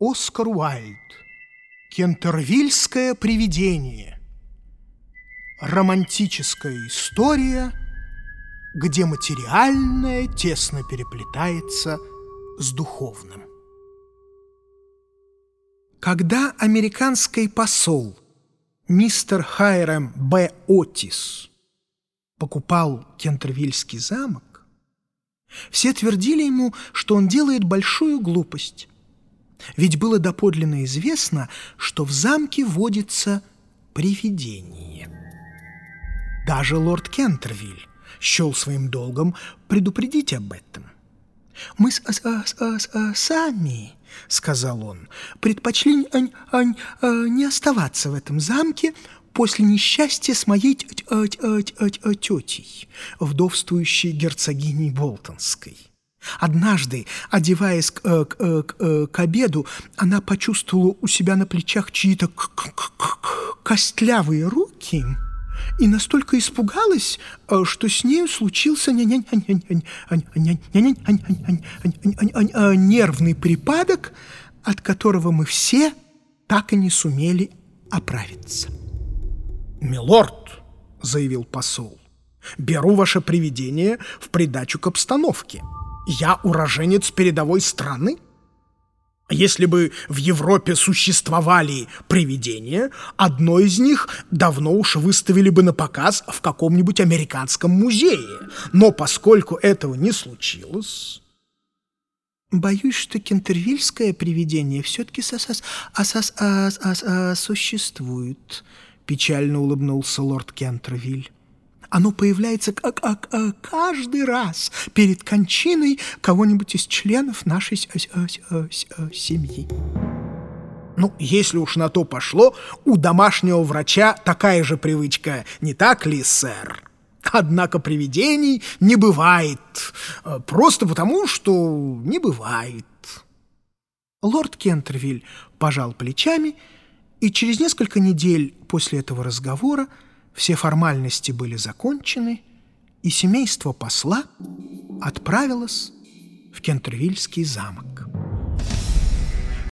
Оскар Уайльд. Кентервильское привидение. Романтическая история, где материальное тесно переплетается с духовным. Когда американский посол мистер Хайрам Б. Отис покупал Кентервильский замок, все твердили ему, что он делает большую глупость. Ведь было доподлинно известно, что в замке водится привидение. Даже лорд Кентервиль счел своим долгом предупредить об этом. «Мы с, с, с, с, сами, — сказал он, — предпочли ань, ань, а, не оставаться в этом замке после несчастья с моей тетей, вдовствующей герцогиней Болтонской. Однажды, одеваясь к, э, к, э, к, э, к обеду, она почувствовала у себя на плечах чьи-то костлявые руки и настолько испугалась, что с нею случился нервный припадок, от которого мы все так и не сумели оправиться. «Милорд», — заявил посол, — «беру ваше привидение в придачу к обстановке». Я уроженец передовой страны? Если бы в Европе существовали привидения, одно из них давно уж выставили бы на показ в каком-нибудь американском музее. Но поскольку этого не случилось... Боюсь, что кентервильское привидение все-таки существует, печально улыбнулся лорд Кентервиль. Оно появляется как каждый раз перед кончиной кого-нибудь из членов нашей семьи. Ну, если уж на то пошло, у домашнего врача такая же привычка, не так ли, сэр? Однако привидений не бывает, э, просто потому, что не бывает. Лорд Кентервиль пожал плечами, и через несколько недель после этого разговора все формальности были закончены, и семейство посла отправилось в Кентервильский замок.